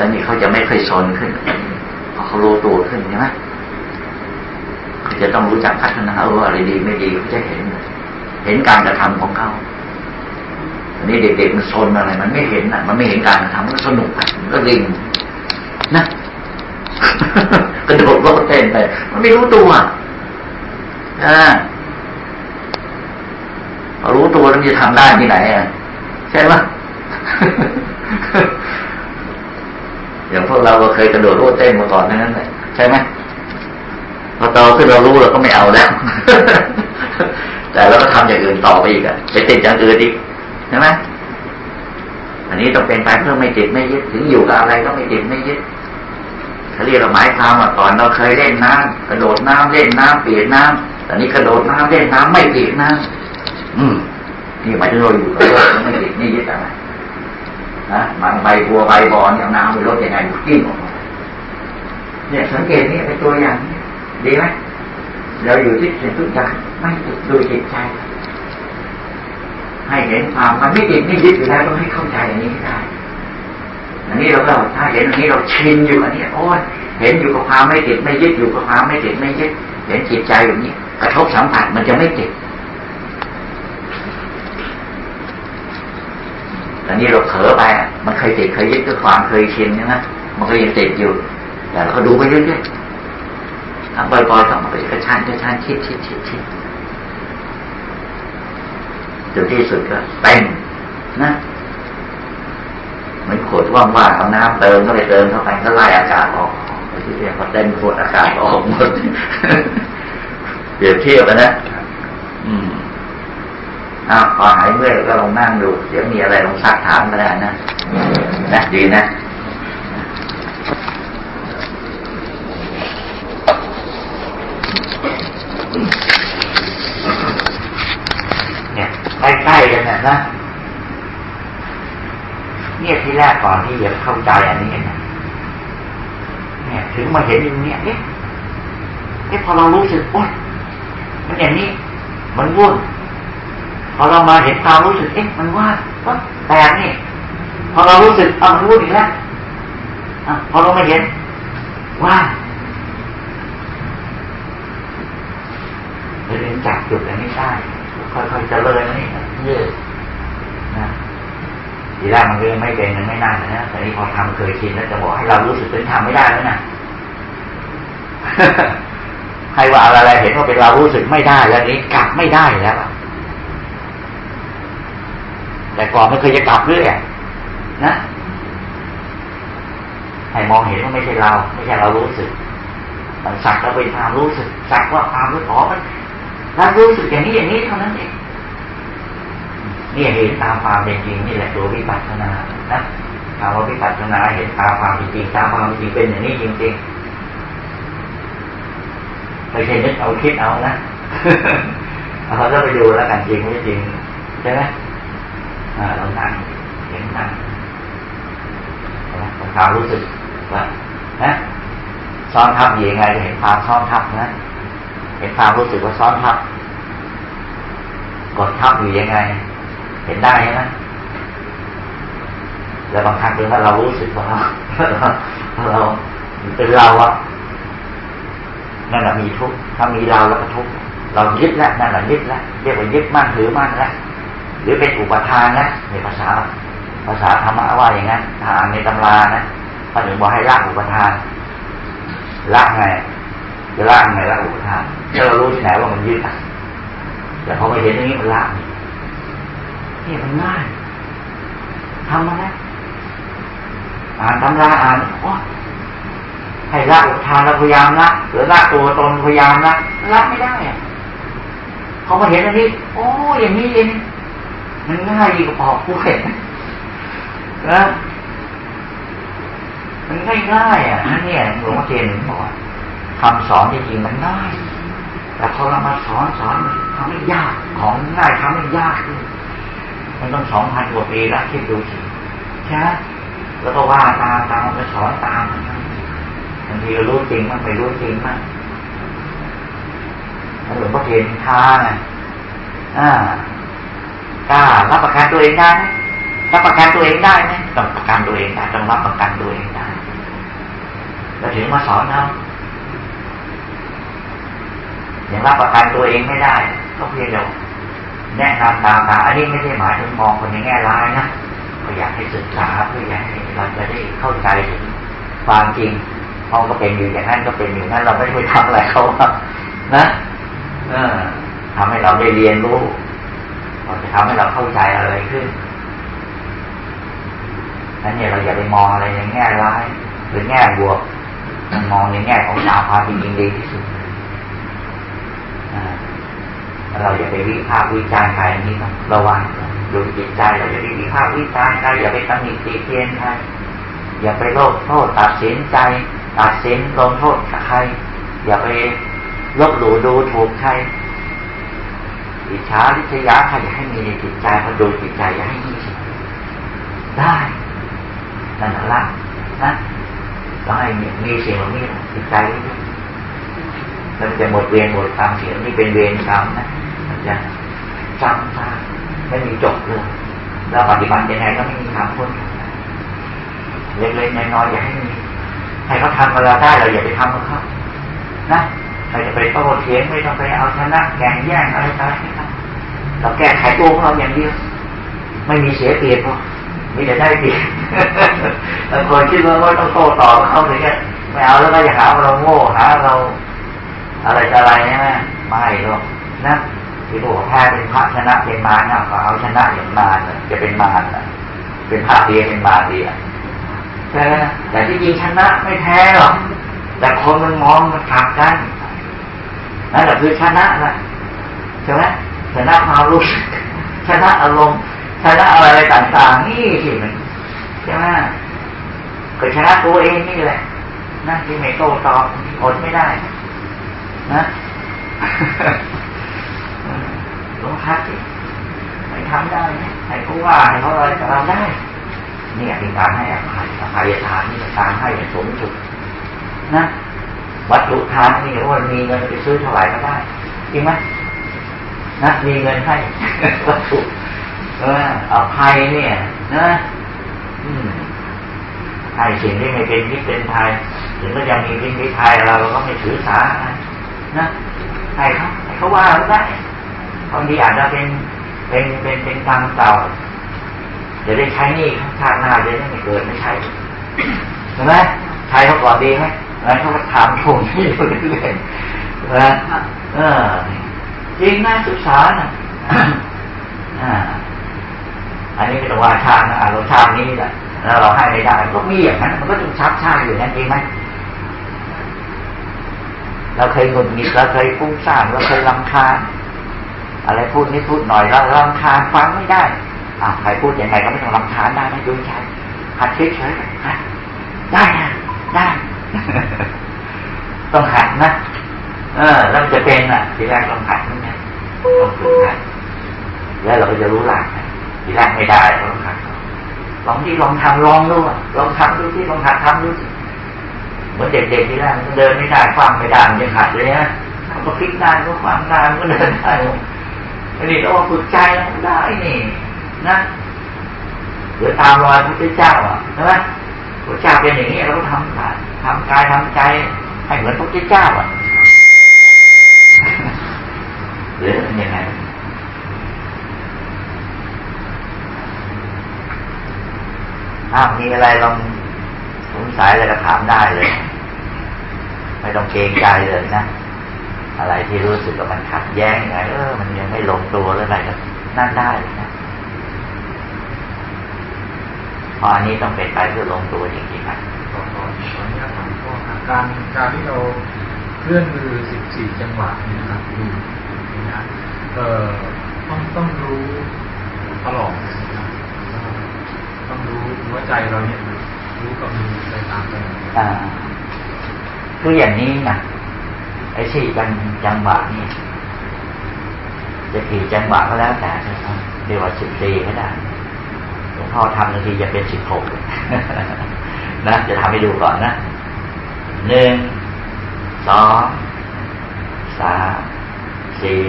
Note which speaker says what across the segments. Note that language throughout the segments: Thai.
Speaker 1: แล้วนี่เขาจะไม่ค่อยซนขึ้นเพราะเขารู้ตัวขึ้นใช่ไหมเขาจะต้องรู้จักพัฒนาเอออะไรดีไม่ดีเขาจะเห็น เห็นการกระทำของเขาอันนี้เด็กๆมันซนอะไร มันไม่เห็นอะ มันไม่เห็นการกระทำมันสนุกก็ริงนะกระโดดโลดเต้นไป มันไม่รู้ตัวอ่าพอรู้ตัวแล้วจะทำได้ที่ไหนอะใช่ไหม อย่างพวกเราก็เคยกระโดดโลดเต้นมาก่อนนั้นแหละใช่ไหมพอโตขึ้นเรารู้เราก็ไม่เอาแล้วแต่เราก็ทำอย่างอื่นต่อไปอีกอะไปติดอย่างอื่นอีกใช่ไหมอันนี้ต้องเป็นไปเพื่อไม่ติดไม่ยึดถึงอยู่กับอะไรก็ไม่ติดไม่ยึดเขาเรียกหมายความว่าก่อนเราเคยเล่นน้ำกระโดดน้ำเล่นน้ำเปียกน้ำตอนนี้กระโดดน้ำเล่นน้ำไม่เปียกน้ำอืมนี่หมายถึงเราอยู่กับโลกไม่ติดไม่ยึดอะไร นะบางใบบัวใบบอลอย่างน้ำไปรถยังไงกิ้งออกมาเนี่ยสังเกตนี่เป็นตัวอย่างดีไหมเราอยู่ที่เห็นทุกอย่างไม่ติดดูจิตใจ ให้เห็นความมันไม่ติดไม่ยึดอยู่แล้วต้องให้เข้าใจอันนี้ได้อันนี้เราก็ถ้าเห็นอันนี้เราชินอยู่อันนี้โอ้ยเห็นอยู่กับความไม่ติดไม่ยึดอยู่กับความไม่ติดไม่ยึดเห็นจิตใจอย่างนี้ กระทบสัมผัสมันจะไม่ติด อันนี้เราเผลอไป มันเคยติดเคยยึดด้วยความเคยชินใช่ไหมมันก็ยังติดอยู่แต่เราก็ดูไปเรื่อยๆทำบ่อยๆทำไปกระชานกระชานคิดคิดคิดคิดจนที่สุดก็เต็มนะเหมือนขวดว่างๆเอาน้ำเติมก็ไปเติมเข้าไปก็ไล่อากาศออกที่เรียกว่าเต็มขวดอากาศออกหมดเปรียบเทียบกันนะอืม อ้าวพอหายเมื่อยก็ลองนั่งดู เดี๋ยวมีอะไรลองซักถามก็ได้นะนะดีนะเนี่ยใกล้ๆกันนะนะเนี่ยที่แรกก่อนที่จะเข้าใจอันนี้นะเนี่ยถึงมาเห็นอย่างนี้เอ๊ะเอ๊ะพอเรารู้สึกโอ๊ยมันอย่างนี้ มันวุ่น พอเรามาเห็นความรู้สึกเอ๊ะมันว่าก็แปลกนี่พอเรารู้สึกเอามันวุ่นอีกแล้วพอเราไม่เห็นว่าเรียนจับจุดอันนี้ได้ค่อยๆเจริญนี่เยอะนะทีแรกมันก็ไม่เป็นมันไม่นานนะแต่นี้พอทำเคยชินแล้วจะบอกให้เรารู้สึกเป็นทำไม่ได้แล้วนะให้ว่าอะไรเห็นว่าเป็นเรารู้สึกไม่ได้แล้วนี้กลับไม่ได้แล้ว แต่ก่อนไม่เคยจะกลับเรื่อยนะให้มองเห็นว่าไม่ใช่เรา ไม่ใช่เรารู้สึก มันสักเราเป็นความรู้สึก สักว่าความรู้อ๋อมันเรารู้สึกอย่างนี้อย่างนี้เท่านั้นเองนี่เห็นตามความเป็นจริงนี่แหละตัววิปัสสนานะคำว่าวิปัสสนาเห็นตามความเป็นจริงตามความเป็นจริงเป็นอย่างนี้จริงๆไม่ใช่นึกเอาคิดเอานะเราก็ไปดูแล้วกันจริงไม่จริงใช่ไหม เรานั่งเห็นนั่งความรู้สึกว่านะซ้อนทับยังไงจะเห็นความซ้อนทับนะ เห็นความรู้สึกว่าซ้อนทับ กดทับอยู่ยังไง เห็นได้ไหมแล้วบางครั้งเป็นว่าเรารู้สึกว่าเราเป็นเราอะนั่นแหละมีทุกข์ถ้ามีเราแล้วก็ทุกข์เรายึดแล้วนั่นแหละยึดแล้วเรียกว่ายึดมั่นถือมั่นแล้ว หรือเป็นอุปทานนะในภาษา ภาษาธรรมะว่าอย่างนั้นถ้าอ่านในตำรานะพระถึงบอกให้ละอุปทานละไงจะละไงละอุปทานถ้าเรารู้ที่ไหนว่ามันยึดแต่พอมาเห็นอย่างนี้มันละนี่มันง่ายทำมาแล้วอ่านตำราอ่านโอ้ให้ละอุปทานเราพยายามละหรือละตัวตนพยายามละละไม่ได้อะพอมาเห็นอันนี้โอ้อย่างนี้เอง มันง่ายกว่าปอกกล้วยนะมันง่ายง่ายอะเนี่ยหลวงพ่อเทียนบอกคำสอนจริงๆมันง่าย แต่พอเรามาสอนสอนทำให้ยากของง่ายทำให้ยากขึ้นมันต้องสองพันกว่าปีแล้วคิดดูสิใช่ไหมแล้วก็ว่าตามตามไปสอนตามบางทีเรารู้จริงมันไปรู้จริงมากหลวงพ่อเทียนท้าไงอ่า กล้ารับประกันตัวเองได้รับประกันตัวเองได้ไหมต้องประกันตัวเองได้ต้องรับประกันตัวเองได้แล้วถึงมาสอนเราอย่างรับประกันตัวเองไม่ได้ก็เพียงเดียวแนะนำตามตาอันนี้ไม่ได้หมายถึงมองคนในแง่ร้ายนะก็อยากให้ศึกษาเพื่ออยากให้เราจะได้เข้าใจถึงความจริงเขาก็เป็นอยู่อย่างนั้นก็เป็นอยู่นั้นเราไม่ได้ทำอะไรเขานะเออทำให้เราได้เรียนรู้ เราจะทำให้เราเข้าใจอะไรขึ้นนั้นเนี่ยเราอย่าไปมองอะไรในแง่ร้ายหรือแง่บวกมองในแง่ของสาวความจริงดีที่สุดเราอย่าไปวิพากษ์วิจารณ์ใครนี้ต้องระวังดูจิตใจเราอย่าไปวิพากษ์วิจารณ์ใครอย่าไปตำหนิตีเตียนใครอย่าไปโลภโทษตัดสินใจ ตัดสินลงโทษใคร อย่าไปลบหลู่ดูถูกใคร อิจฉาริษยาใครอย่าให้มีในจิตใจพอดูจิตใจอย่าให้มีได้นั่นละนะก็ให้มีสิ่งเหล่านี้จิตใจมันจะหมดเวรหมดกรรมเสียนี่เป็นเวรกรรมนะมันจะจำมาไม่มีจบเลยแล้วปฏิบัติยังไงก็ไม่มีทางพ้นเล็กๆน้อยๆอย่าให้มีให้เขาทำกับเราได้เราอย่าไปทำกับเขานะใครจะไปโต้เถียงไม่ต้องไปเอาชนะแข่งแย่งอะไรต่าง เราแก้ไขตัวของเราอย่างเดียวไม่มีเสียเปรียบหรอกมีแต่ได้เปรียบบางคนคิดว่าว่าต้องโต้ตอบเขาอย่างเงี้ยไม่เอาแล้วก็อย่าหาเราโง่หาเราอะไรจะอะไรใช่ไหมไม่หรอกนะที่บอกแพ้เป็นพระชนะเป็นมารนะก็เอาชนะอย่างมารจะเป็นมารเป็นพระเดียเป็นมารเดียใช่แต่ที่จริงชนะไม่แพ้หรอกแต่คนมันมองมันขัดกันนั่นแหละคือชนะนะใช่ไหม ชนะความรู้ชนะอารมณ์ชนะอะไรต่างๆนี่สิมันใช่ไหมก็ชนะตัวเองนี่แหละนั่นที่ไม่โต้ตอบอดไม่ได้ นะลงพักไม่ทำได้ให้เขาว่าให้เขาอะไรก็ทำได้ เนี่ยเป็นการให้อภัยอภัยทานนี่เป็นการให้อย่างสมสุดนะวัตถุทานนี่ว่ามีเงินไปซื้อเท่าไหร่ก็ได้จริงไหม นะมีเงินให้วัตถุเอออภัยเนี่ยนะอืมให้สิ่งที่ไม่เป็นพิษเป็นภัยถึงก็ยังมีพิษมีภัยเราก็ไม่ถือสานะให้เขาให้เขาว่าเราได้บางทีอาจจะเป็นเป็นเป็นเป็นกรรมเก่าจะได้ใช้นี่ชาติหน้าจะได้ไม่เกิดไม่ใช่เห็นไหมใช้เขาก่อนดีไหมแล้วเขาก็ถามถูกที่อยู่เรื่อยๆนะเออ จริงนะศึกษานะอ่าอันนี้เป็นว่าชาตินะเราชาตินี้แหละแล้วเราให้ไม่ได้ก็มีอย่างนั้น มันก็ต้องชักชาติอยู่นั่นเองไหมเราเคยหงุดหงิดเราเคยฟุ้งซ่านเราเคยลำคาญอะไรพูดนิดพูดหน่อยเราลำคาญฟังไม่ได้อ่าใครพูดยังไงก็ไม่ต้องลำคาญได้นะดูใจหัดเฉยๆฮะได้นะได้ ต้องหัดนะ เออแล้วจะเป็นอะ ทีแรกต้องหัดนั่นไงต้องฝึกหัดแล้วเราก็จะรู้หลักทีแรกไม่ได้เราต้องหัดลองที่ลองทำลองดูลองทำดูที่ลองหัดทำดูเหมือนเด็กๆที่แรกมันเดินไม่ได้ฟังไม่ได้มันยังหัดเลยนะมันก็พลิกได้ก็ฟังได้มันก็เดินได้อันนี้เราฝึกใจได้นี่นะเดี๋ยวตามรอยพระเจ้าอะใช่ไหมพระเจ้าเป็นอย่างนี้เราก็ทำทำกายทำใจให้เหมือนพระเจ้าอะ หรือเป็นยังไงถ้ามีอะไรลองสงสัยอะไรก็ถามได้เลย ไม่ต้องเกรงใจเลยนะ อะไรที่รู้สึกว่ามันขัดแย้งไงเออมันยังไม่ลงตัวหรืออะไรก็นั่นได้นะพราะอันนี้ต้องเป็นไปเพื่อลงตัวจริงๆครับ
Speaker 2: ขอขอขออนุญาตถามข้อการการที่เราเคลื่อนมือสิบสี่จังหวะนี่นะครับดู นะเอ่อต้องต้องรู้ตลอดนะครับต้องรู้หัวใจเราเนี่ยรู้กับมือไปตามกัน
Speaker 1: อ่าคืออย่างนี้นะไอ้สี่จังจังหวะนี่จะกี่จังหวะก็แล้วแต่เรียกว่าสิบสี่ก็ได้ลวงพ่อทำนางทีจะเป็นสิบหกนะจะทำให้ดูก่อนนะหนึ่งสองสาม สี่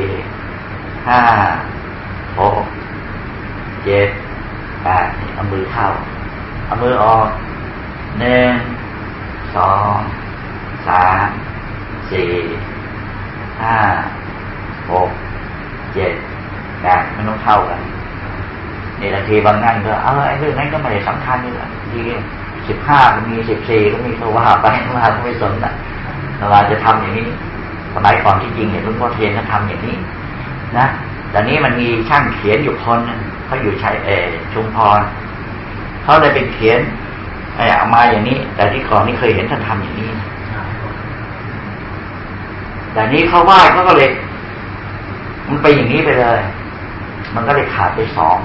Speaker 1: ห้าหกเจ็ดแปดเอามือเข้า เอามือออกหนึ่งสองสามสี่ห้าหกเจ็ดแปดมันต้องเท่ากันนี่นาทีบางนั่นก็เออไอ้เรื่องนั้นก็ไม่ได้สำคัญนี่แหละทีสิบห้าก็มีสิบสี่ก็มีก็ว่าไปว่าก็ไม่สนนะเราจะทำอย่างนี้ สมัยก่อนที่จริงเนี่ยหลวงพ่อเทียนก็ทำอย่างนี้ นะแต่นี้มันมีช่างเขียนอยู่คนเขาอยู่ชัยเอชุมพรเขาเลยเป็นเขียนไอ้เอามาอย่างนี้ แต่ที่ก่อนนี่เคยเห็นท่านทำอย่างนี้แต่นี้เขาไหว้เขาก็เลย มันไปอย่างนี้ไปเลย มันก็เลยขาดไปสอง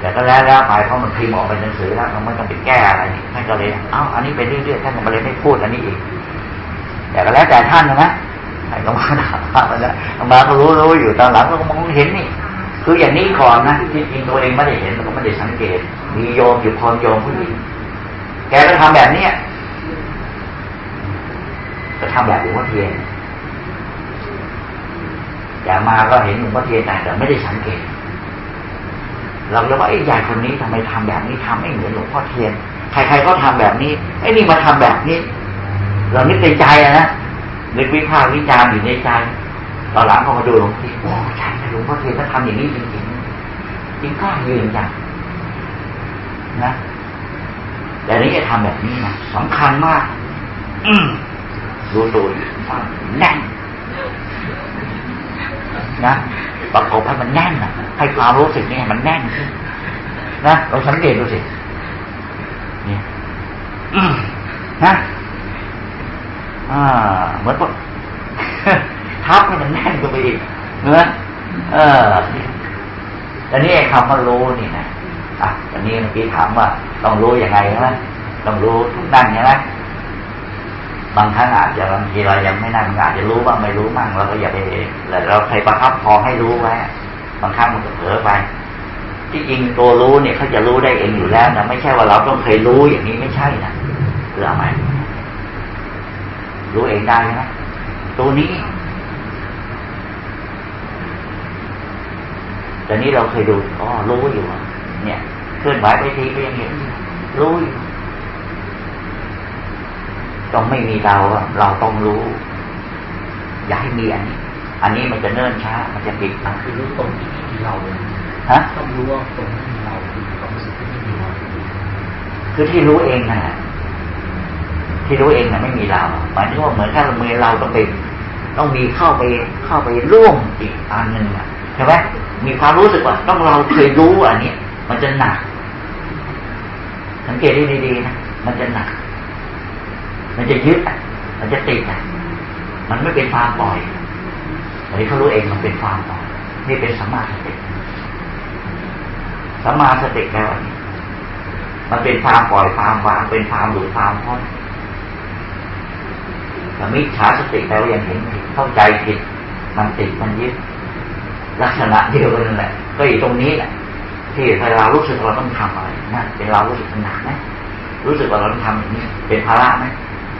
Speaker 1: แต่ก็แล้วแล้วไปเพราะมันพิมพ์ออกเป็นหนังสือแล้วมันไม่ต้องไปแก้อะไรท่านก็เลยเอ้าอันนี้ไปเรื่อยๆท่านก็เลยไม่พูดอันนี้อีก แต่ก็แล้วแต่ท่านนะไอ้ก็มาถามมาแล้วมาก็รู้รู้อยู่ตอนหลังก็มองเห็นนี่คืออย่างนี้ก่อนนะจริงๆตัวเองไม่ได้เห็นก็ไม่ได้สังเกต มีโยมอยู่คนโยมผู้หญิงแกก็ทำแบบเนี้ยก็ทำแบบหลวงพ่อเทียนอย่ามาก็เห็นหลวงพ่อเทียนแต่ไม่ได้สังเกต เราเลยว่าไอ้ยายคนนี้ทำไมทำแบบนี้ทำไม่เหมือนหลวงพ่อเทียน ใครๆก็ทำแบบนี้ไอ้นี่มาทำแบบนี้ เรานึกในใจนะนึกวิพากษ์วิจารณ์อยู่ในใจตอนหลังพอมาดูหลวงพี่โอ้ใช่หลวงพ่อเทียนก็ทำอย่างนี้จริงๆจริงก็ยืนจังนะแต่นี้จะทำแบบนี้นะสำคัญมาก อืรู้ตัวฟังแน่นนะ ประกบให้มันแน่นนะให้ความรู้สึกนี่มันแน่นขึ้นนะเราสังเกตดูสิเนี่ยนะอ่าเหมือนว่าทับให้มันแน่นตัวไปอีกเนื้อเออแต่นี่คำว่ารู้นี่นะอะตอนนี้เมื่อกี้ถามว่า ต้องรู้ยังไงใช่ไหมต้องรู้ทุกนั่นใช่ไหม บางครั้งอาจจะบางทีเรายังไม่นั่งอาจจะรู้บ้างไม่รู้บ้างเราก็อย่าไปเราเคยประคับพอให้รู้ไว้บางครั้งมันก็เผลอไป ที่จริงตัวรู้เนี่ยเขาจะรู้ได้เองอยู่แล้วนะไม่ใช่ว่าเราต้องเคยรู้อย่างนี้ไม่ใช่นะเพื่อะไหมรู้เองได้ไหมตัวนี้แต่นี้เราเคยดูอ๋อรู้อยู่เนี่ยเคลื่อนไหวไปทีก็ยังเห็นรู้อยู่ ต้องไม่มีเราเราต้องรู้ อย่าให้มีอันนี้ อันนี้มันจะเนิ่นช้า มันจะปิดนะ
Speaker 2: คือรู้ตรงที่ไม่มีเราเลย
Speaker 1: ฮะ
Speaker 2: ต้องรู้ว่าตรงที่มีเราคือความรู้สึกที่ไม่มีเรา
Speaker 1: คือที่รู้เองนะที่รู้เองนะไม่มีเราหมายถึงว่าเหมือนถ้าเมื่อเราต้องไปต้องมีเข้าไปเข้าไปร่วมอีกอันหนึ่งอะใช่ไหมมีความรู้สึกว่า ต้องเราเคยรู้อันนี้มันจะหนัก สังเกตได้ดีๆนะมันจะหนัก มันจะยึดอะมันจะติดอะมันไม่เป็นความปล่อยอันนี้เขารู้เองมันเป็นความปล่อยนี่เป็นสัมมาสติสัมมาสติแล้วมันเป็นความปล่อยความวางเป็นความหลุดความพ้นแต่มิจฉาสติแล้วยังเห็นผิดเข้าใจผิดมันติดมันยึดลักษณะเดียวกันแหละก็อยู่ตรงนี้แหละที่เวลารู้สึกเราต้องทำอะไรนะเป็นเรารู้สึกหนักไหมรู้สึกว่าเราต้องทำอย่างนี้เป็นภาระไหม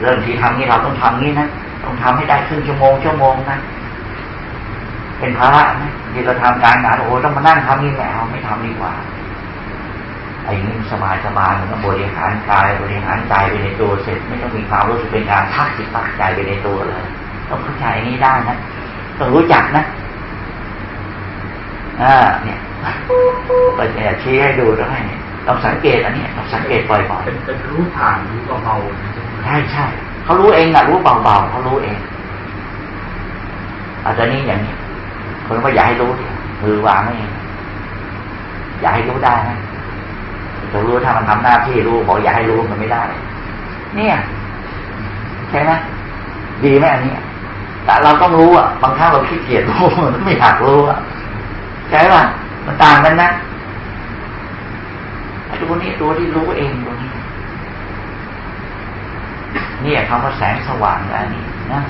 Speaker 1: เริ่มที่ทำนี้เราต้องทำนี้นะต้องทำให้ได้ครึ่งชั่วโมงชั่วโมงนะเป็นภาระไหมที่เราทำการงานโอ้ต้องมานั่งทำนี่แหละไม่ทำดีกว่าไอ้นี่สบายสบายมันก็บริหารกายบริหารใจไปในตัวเสร็จ ไม่ต้องมีความรู้สึกเป็นการทักจิตตักใจไปในตัวเลยต้องเข้าใจนี้ได้นะต้องรู้จักนะอ่าเนี่ยก็จะชี้ให้ดูแล้วให้ต้องสังเกตอันนี้ต้องสังเกตบ่อยๆ
Speaker 2: เป็นรู้ผ่านรู้เบา
Speaker 1: ๆ ใช่ใช่เขารู้เองอะรู้เบาๆเขารู้เองอาจจะนี้อย่างนี้คนว่าอยากให้รู้ดิมือวางไม่เองอยากให้รู้ได้นะจะรู้ถ้ามันทำหน้าที่รู้บอกอยากให้รู้มันไม่ได้ เนี่ยใช่ไหมดีไหมอันนี้แต่เราต้องรู้อะบางครั้งเราขี้เกียจรู้มันไม่อยากรู้อะใช่ป่ะมันต่างกันนะตัวนี้ตัวที่รู้เองตัวนี้ นี่คำว่าแสงสว่างอันนี้นะ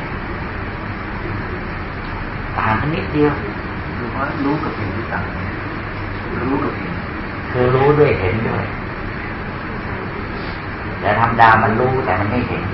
Speaker 1: ต่างกันนิดเดียว
Speaker 2: หรือว่ารู้กับเห็นที่ต่างรู้กับเห็น
Speaker 1: คือรู้ด้วยเห็นด้วยแต่ธรรมดามันรู้แต่มันไม่เห็น